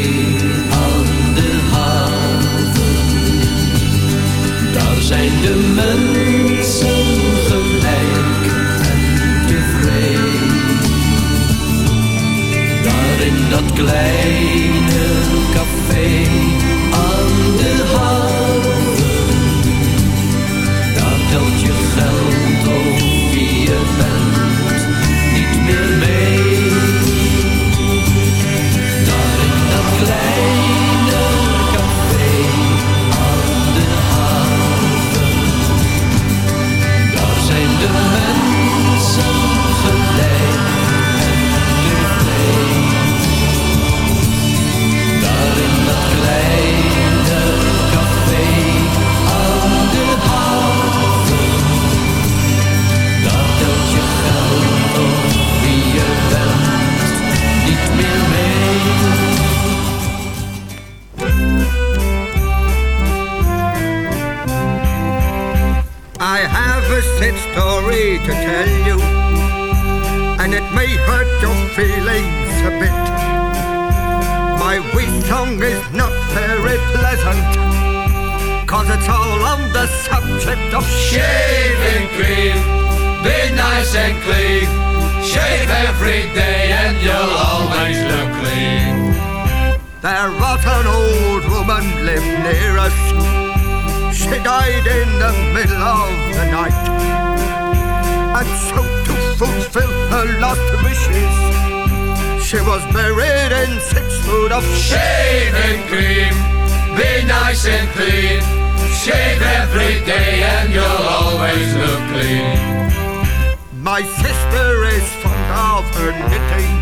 My sister is fond of her knitting.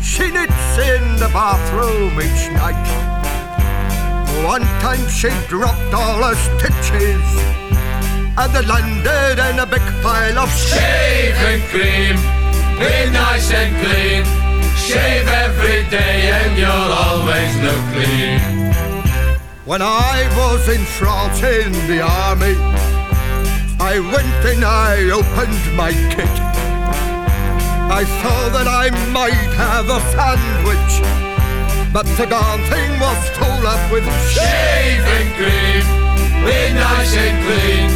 She knits in the bathroom each night. One time she dropped all her stitches and they landed in a big pile of Shaving cream, be nice and clean. Shave every day and you'll always look clean. When I was in France in the army, I went and I opened my kit. I saw that I might have a sandwich, but the darn thing was full up with Shaving cream, be nice and clean.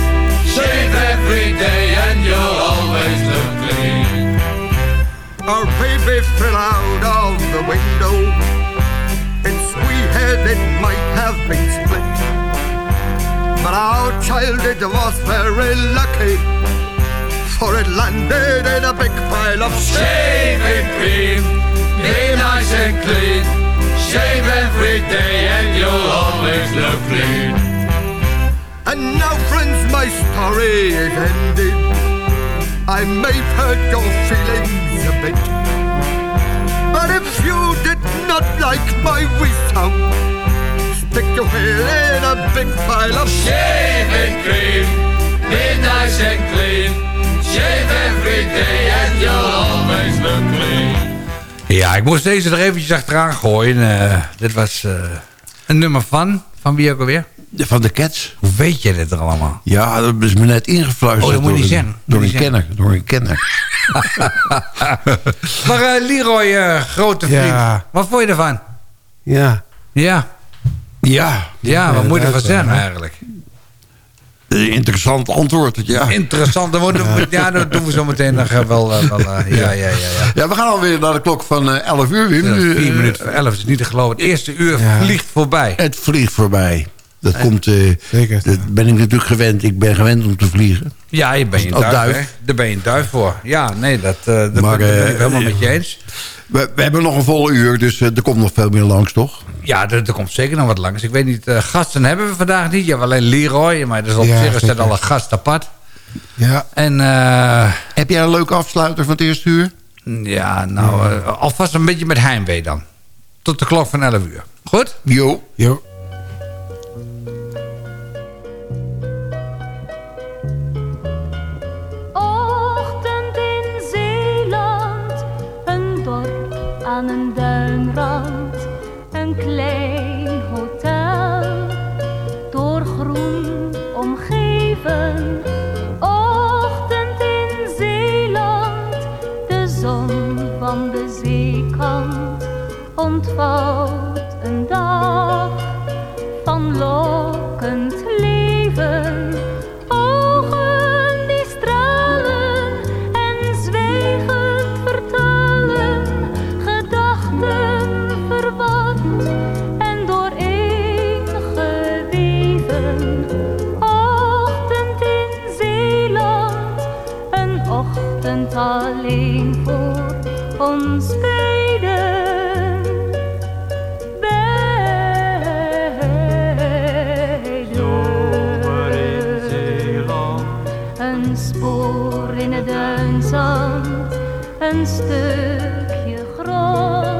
Shave every day and you'll always look clean. Our baby fell out of the window. Its wee head it might have been split. But our child it was very lucky, for it landed in a big pile of Shaving cream, be nice and clean. Shave every day and you'll always look clean. And now, friends, my story is ended. I may hurt your feelings a bit. But if you did not like my wisdom, stick your head in a big pile of Shaving cream, be nice and clean. Shave every day and you'll always look clean. Ja, ik moest deze er eventjes achteraan gooien. Eh, dit was eh, een nummer van. Van wie ook alweer? Van de Cats. Hoe weet je dit er allemaal? Ja, dat is me net ingefluisterd. Oh, dat moet door je een- zeggen. Door een kenner. Door een kenner. maar eh, Leroy, grote vriend. Ja. Wat vond je ervan? Ja. Ja. Ja. Ja, wat moet je ervan inderdaad, zeggen ja. eigenlijk? Een interessant antwoord, ja. Interessant. Dan worden we, ja, dat doen we zo meteen nog eh, wel. eh, wel eh, ja, ja, ja, ja. Ja, we gaan alweer naar de klok van eh, 11 uur, Wim. Ja, Nu, vier eh, minuten voor elf is niet te geloven. Het eerste uur vliegt voorbij. Het vliegt voorbij. Dat komt, eh, Zeker. dat ben ik natuurlijk gewend. Ik ben gewend om te vliegen. Ja, je bent je Als duif, duif. hè? Daar ben je een duif voor. Ja, nee, dat, eh dat Maar, ben ik eh, helemaal met je eens. We, we hebben nog een volle uur, dus eh, er komt nog veel meer langs, toch? Ja, er, er komt zeker nog wat langs. Ik weet niet, eh, gasten hebben we vandaag niet. Je hebt alleen Leroy, maar dat is op Ja, zich zeker. al een gast apart. Ja. En eh, Heb jij een leuke afsluiter van het eerste uur? ja, nou, eh, alvast een beetje met heimwee dan. Tot de klok van 11 uur. Goed? Jo. Jo. Een dag van lokkend leven. Ogen die stralen en zwijgend vertalen, gedachten verward en dooreengeweven. Ochtend in Zeeland, een ochtend alleen Spoor in het duinzand, een stukje grond